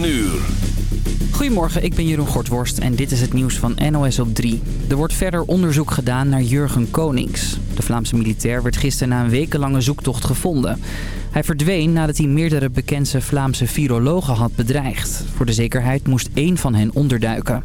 9 uur. Goedemorgen, ik ben Jeroen Gortworst en dit is het nieuws van NOS op 3. Er wordt verder onderzoek gedaan naar Jurgen Konings. De Vlaamse militair werd gisteren na een wekenlange zoektocht gevonden. Hij verdween nadat hij meerdere bekende Vlaamse virologen had bedreigd. Voor de zekerheid moest één van hen onderduiken.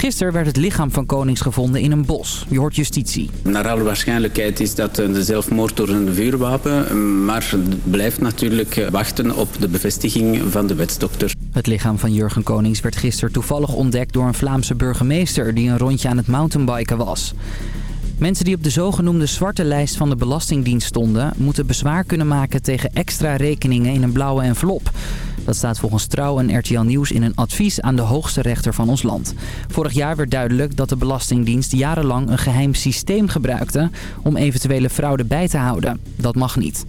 Gisteren werd het lichaam van Konings gevonden in een bos. Je hoort justitie. Naar alle waarschijnlijkheid is dat een zelfmoord door een vuurwapen. Maar het blijft natuurlijk wachten op de bevestiging van de wetsdokter. Het lichaam van Jurgen Konings werd gisteren toevallig ontdekt door een Vlaamse burgemeester... die een rondje aan het mountainbiken was. Mensen die op de zogenoemde zwarte lijst van de Belastingdienst stonden... moeten bezwaar kunnen maken tegen extra rekeningen in een blauwe envelop. Dat staat volgens Trouw en RTL Nieuws in een advies aan de hoogste rechter van ons land. Vorig jaar werd duidelijk dat de Belastingdienst jarenlang een geheim systeem gebruikte... om eventuele fraude bij te houden. Dat mag niet.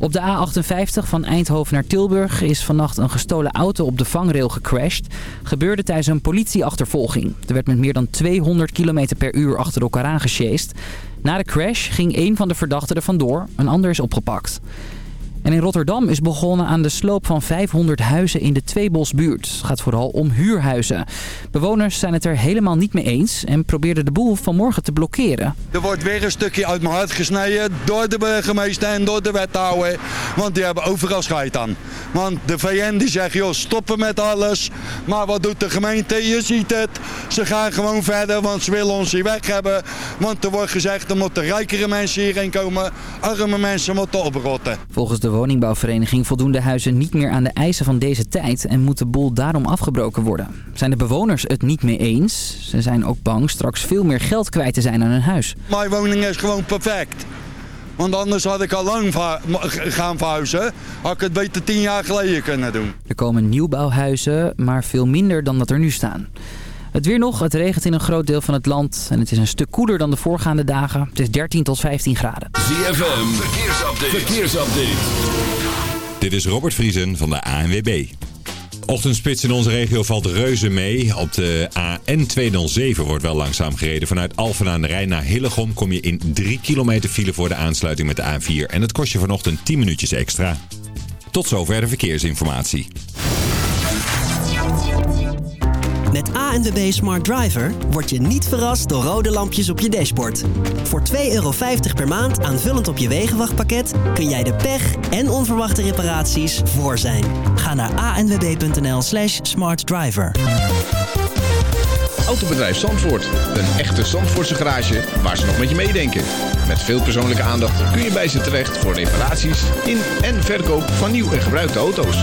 Op de A58 van Eindhoven naar Tilburg is vannacht een gestolen auto op de vangrail gecrashed. Gebeurde tijdens een politieachtervolging. Er werd met meer dan 200 km per uur achter elkaar aangesjeest. Na de crash ging een van de verdachten er vandoor, een ander is opgepakt. En in Rotterdam is begonnen aan de sloop van 500 huizen in de Tweebosbuurt. Het gaat vooral om huurhuizen. Bewoners zijn het er helemaal niet mee eens en probeerden de boel vanmorgen te blokkeren. Er wordt weer een stukje uit mijn hart gesneden door de burgemeester en door de wethouder. Want die hebben overal scheid aan. Want de VN die zegt, joh, stoppen met alles. Maar wat doet de gemeente? Je ziet het. Ze gaan gewoon verder, want ze willen ons hier weg hebben. Want er wordt gezegd, er moeten rijkere mensen hierheen komen. Arme mensen moeten oprotten. Volgens de woningbouwvereniging voldoen de huizen niet meer aan de eisen van deze tijd en moet de boel daarom afgebroken worden. Zijn de bewoners het niet mee eens? Ze zijn ook bang straks veel meer geld kwijt te zijn aan hun huis. Mijn woning is gewoon perfect. Want anders had ik al lang gaan verhuizen. Had ik het beter tien jaar geleden kunnen doen. Er komen nieuwbouwhuizen, maar veel minder dan dat er nu staan. Het weer nog, het regent in een groot deel van het land en het is een stuk koeler dan de voorgaande dagen. Het is 13 tot 15 graden. ZFM, verkeersupdate. verkeersupdate. Dit is Robert Vriesen van de ANWB. Ochtendspits in onze regio valt reuze mee. Op de AN207 wordt wel langzaam gereden. Vanuit Alphen aan de Rijn naar Hillegom kom je in 3 kilometer file voor de aansluiting met de A4. En het kost je vanochtend 10 minuutjes extra. Tot zover de verkeersinformatie. Met ANWB Smart Driver word je niet verrast door rode lampjes op je dashboard. Voor 2,50 euro per maand aanvullend op je wegenwachtpakket kun jij de pech en onverwachte reparaties voor zijn. Ga naar anwb.nl slash smartdriver. Autobedrijf Zandvoort. Een echte Zandvoortse garage waar ze nog met je meedenken. Met veel persoonlijke aandacht kun je bij ze terecht voor reparaties in en verkoop van nieuw en gebruikte auto's.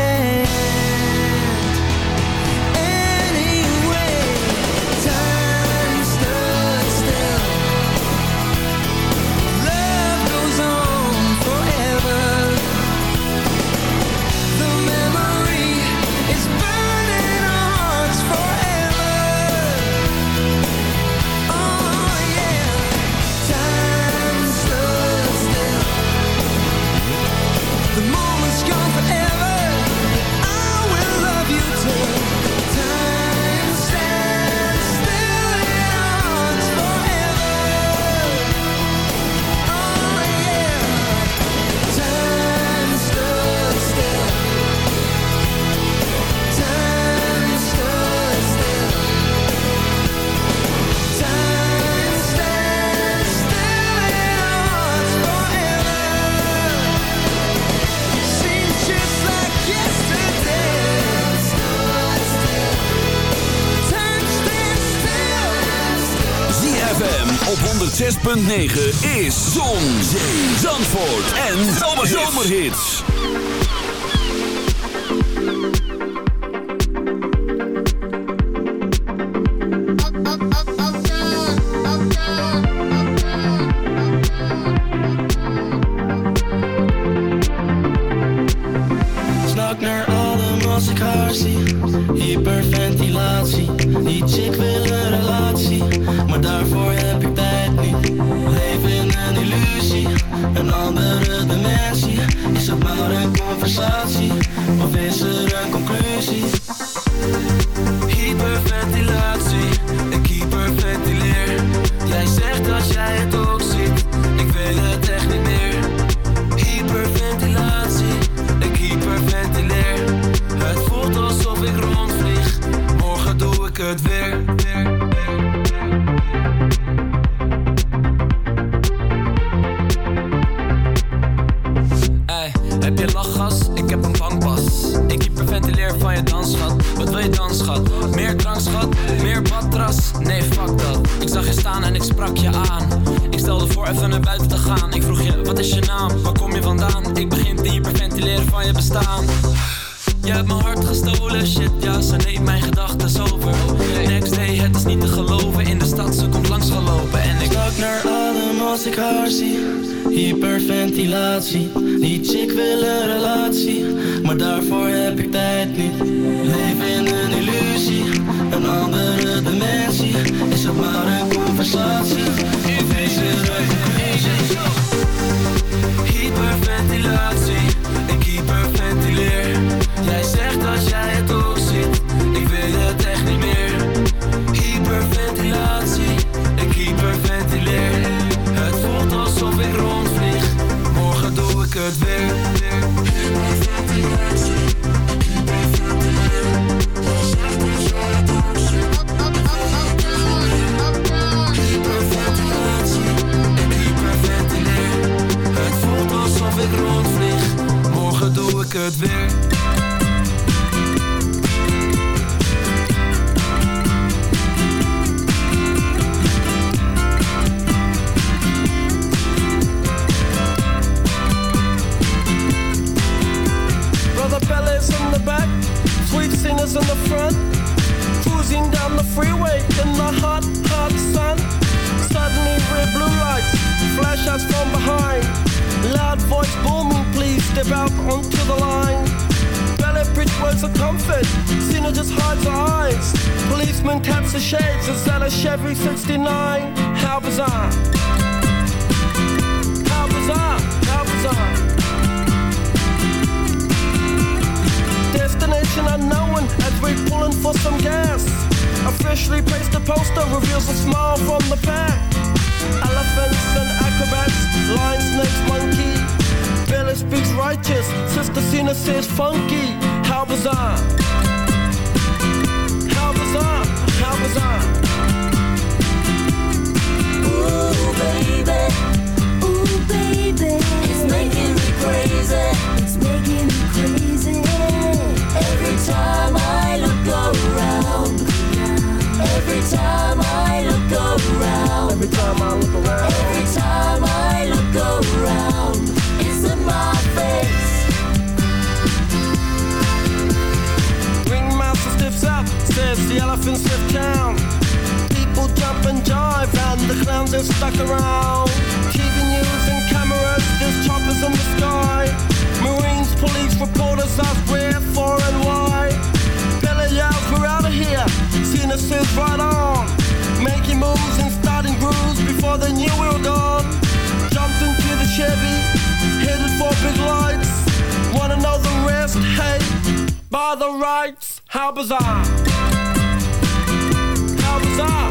106.9 is Zon, Zee, Zandvoort en Zomerhits. Snak naar alle massacratie. are the rights? How bizarre! How bizarre!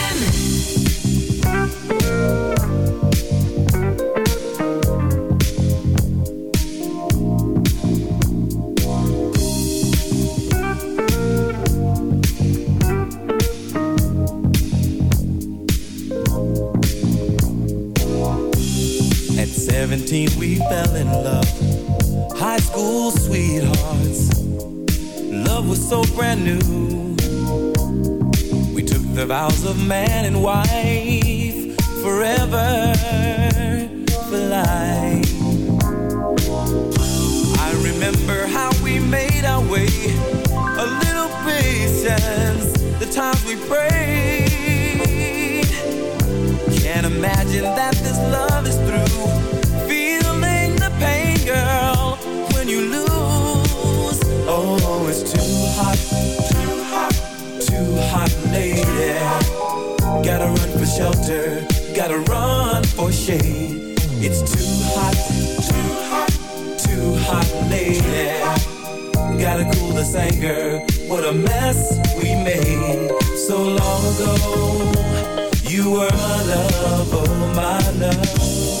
Vows of man and wife Forever This anger. What a mess we made so long ago. You were my love, oh my love.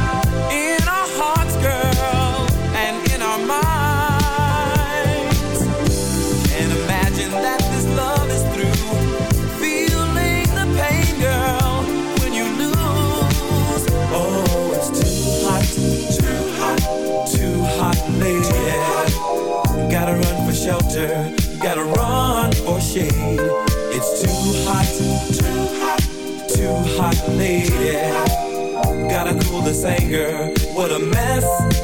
a mess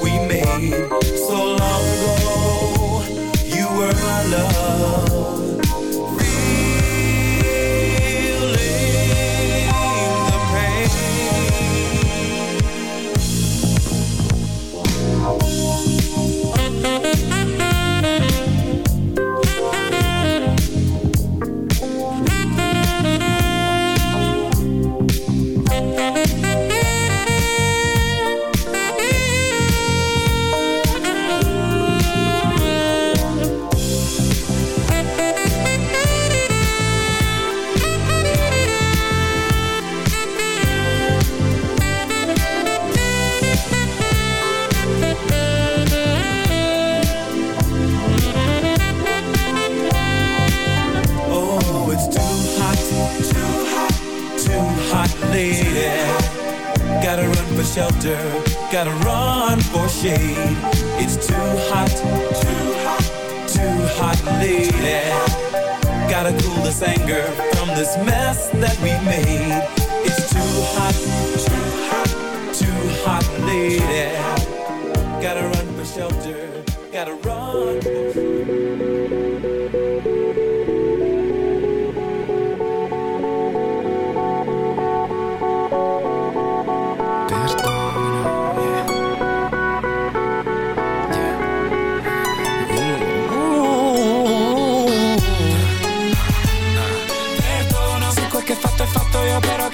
that we made. It's too hot, too hot, too hot, lady. Gotta run for shelter, gotta run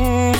care.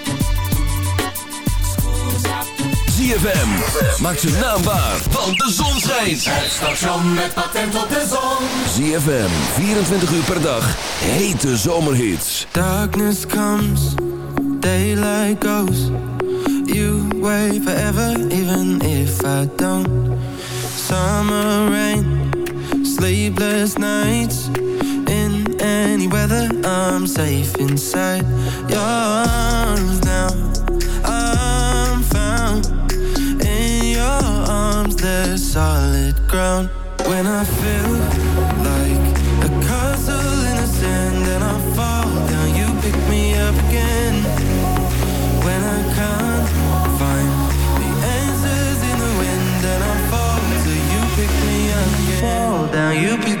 ZFM. Maak zijn naam waar, want de zon schijnt. Het station met patent op de zon. ZFM, 24 uur per dag. Hete zomerhits. Darkness comes, daylight goes. You wait forever, even if I don't. Summer rain, sleepless nights. In any weather, I'm safe inside your arms now. Arms, there's solid ground. When I feel like a castle in the sand and I fall down, you pick me up again. When I can't find the answers in the wind and I fall so you pick me up again. Fall down, you pick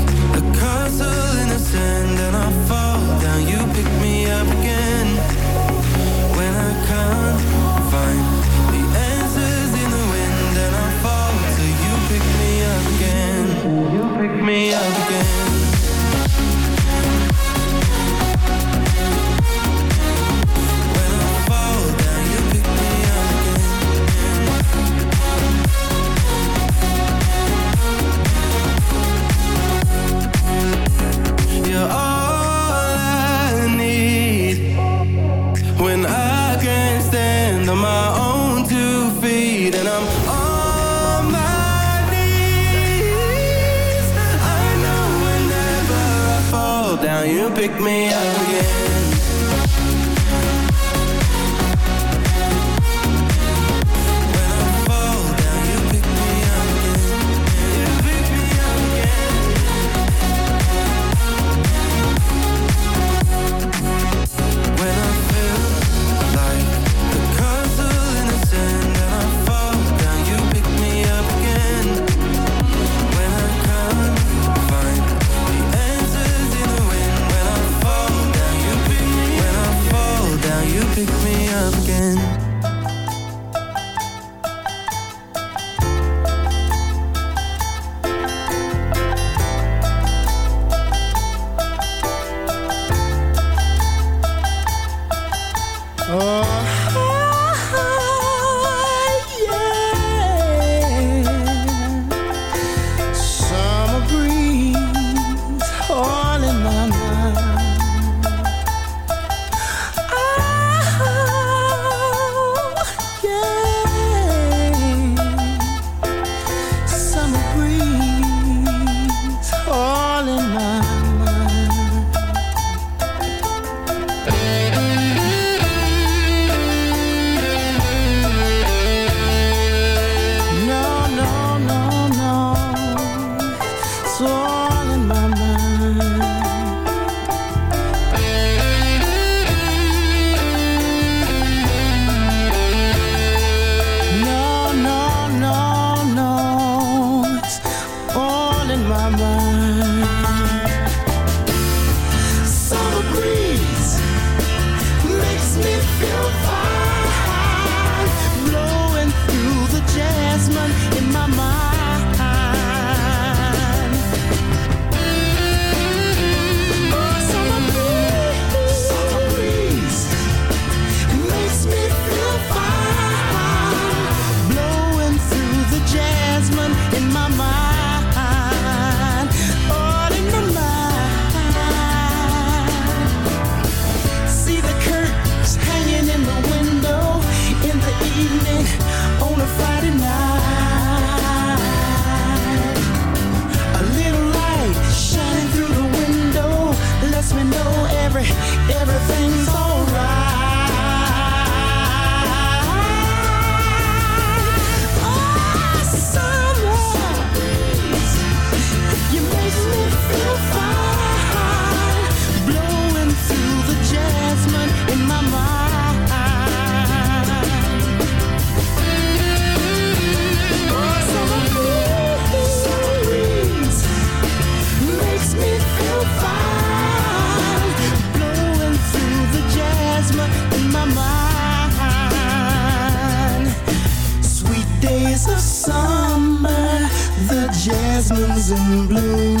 in blue.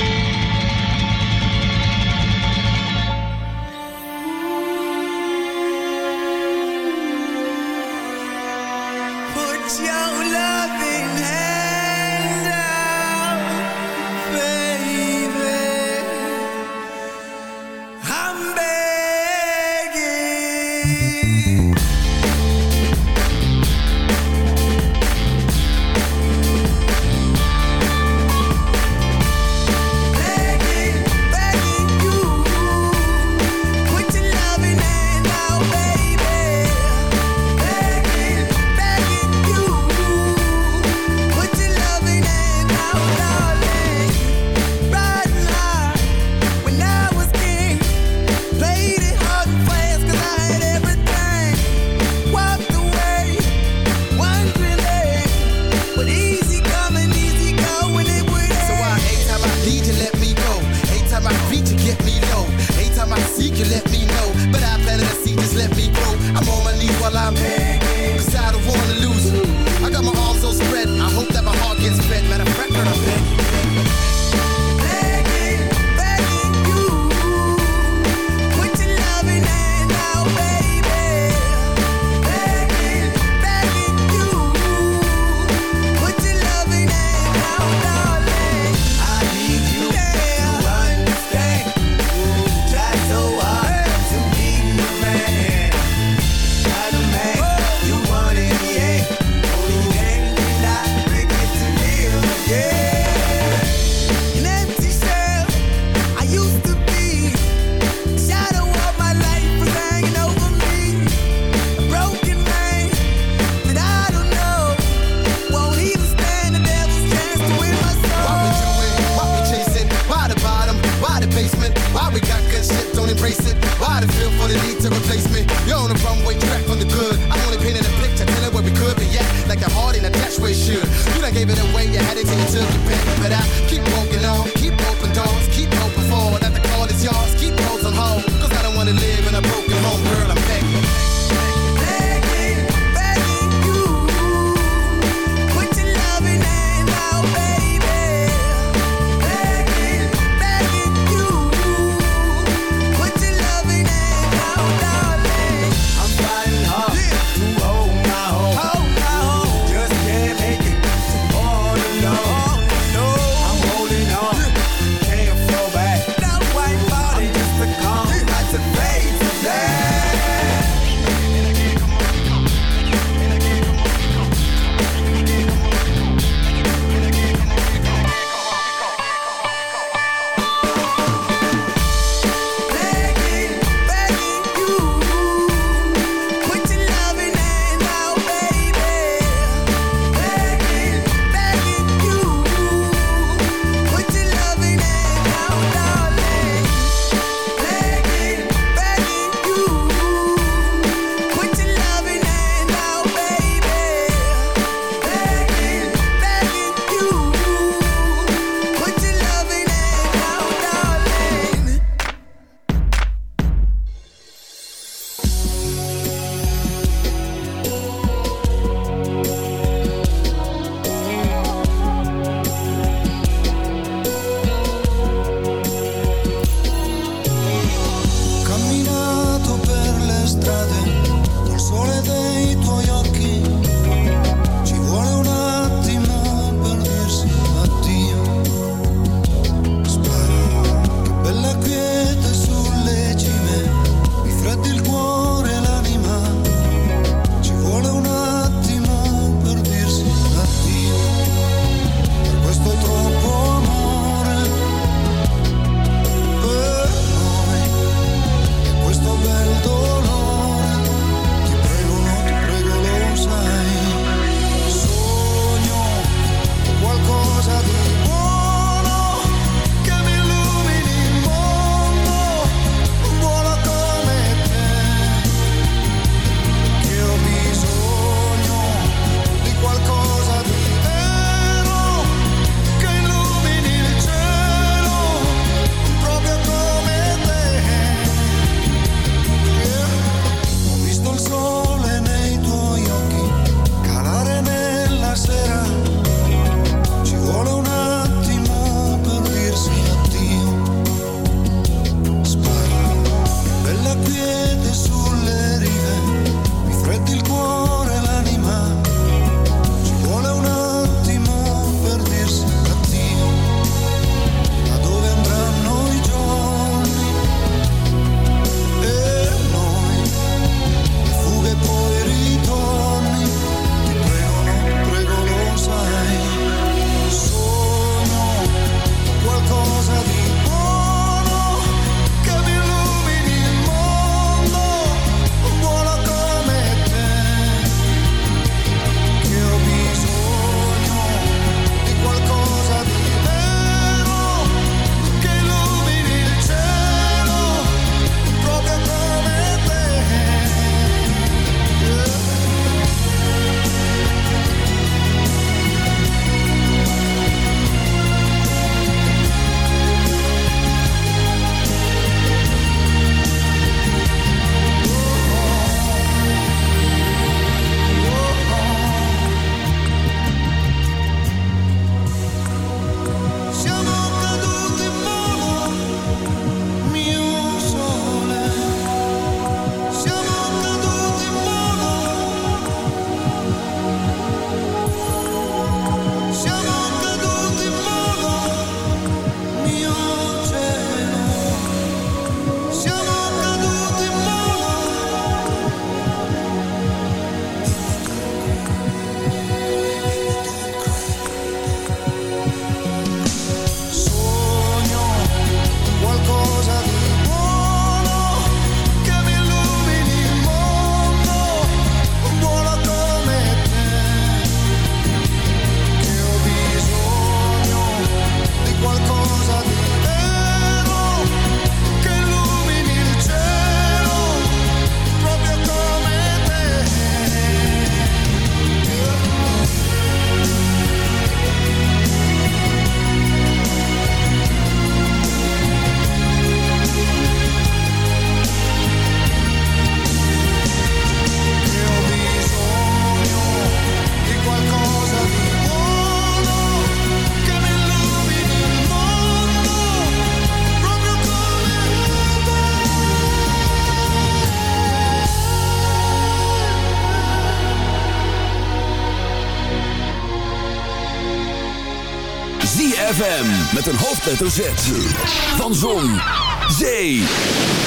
ZFM met een hoofdletter Z. Van Zon, Zee,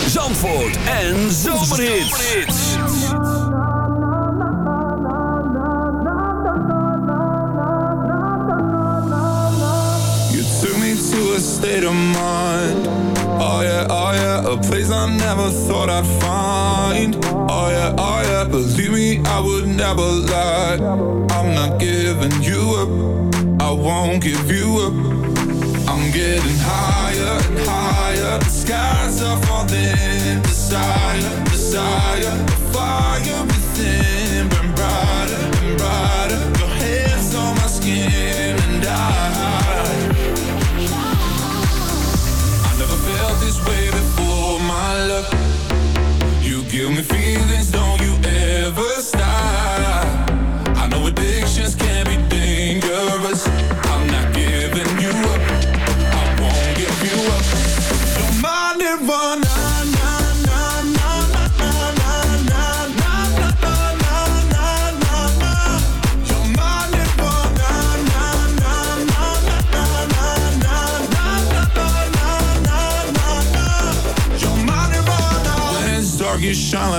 Zandvoort en Zomerhits. You took me to a state of mind. Oh yeah, oh yeah, a place I never thought I'd find. Oh yeah, oh yeah, believe me, I would never lie. I'm not giving you up. I won't give you up higher and higher. The skies are falling. Desire, desire, fire within. Brighter and brighter. Your hands on my skin and I. I never felt this way before, my love. You give me feelings, don't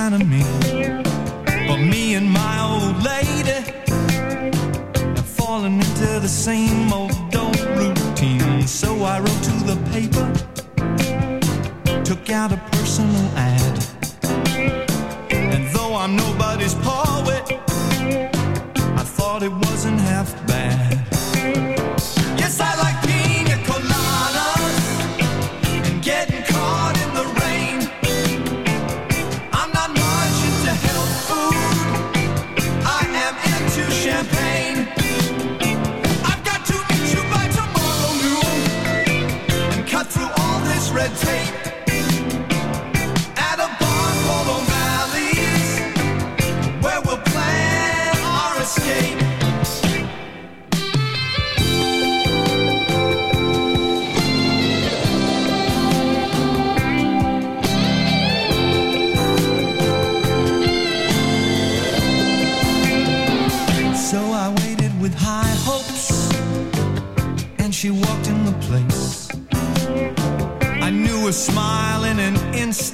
kind of me. But me and my old lady have fallen into the same old old routine. So I wrote to the paper, took out a personal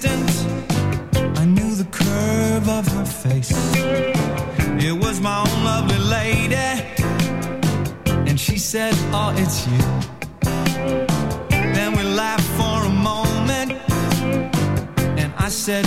I knew the curve of her face. It was my own lovely lady. And she said, oh, it's you. Then we laughed for a moment. And I said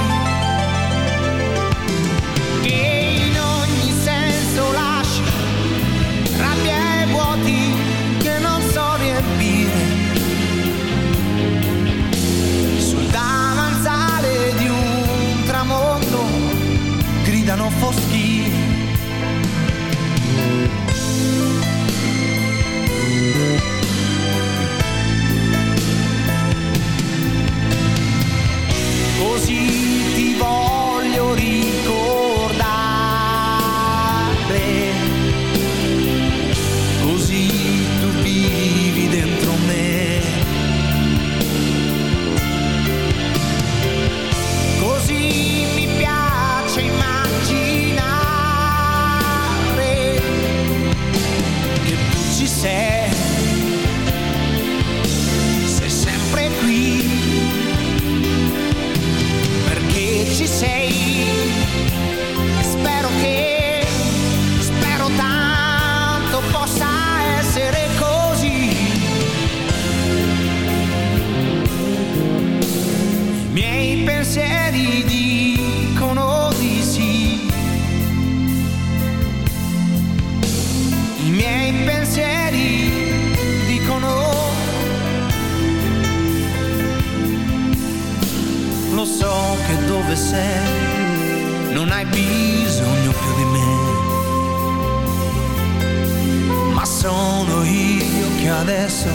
versè non hai bisogno più di me. Ma sono io che adesso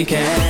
weekend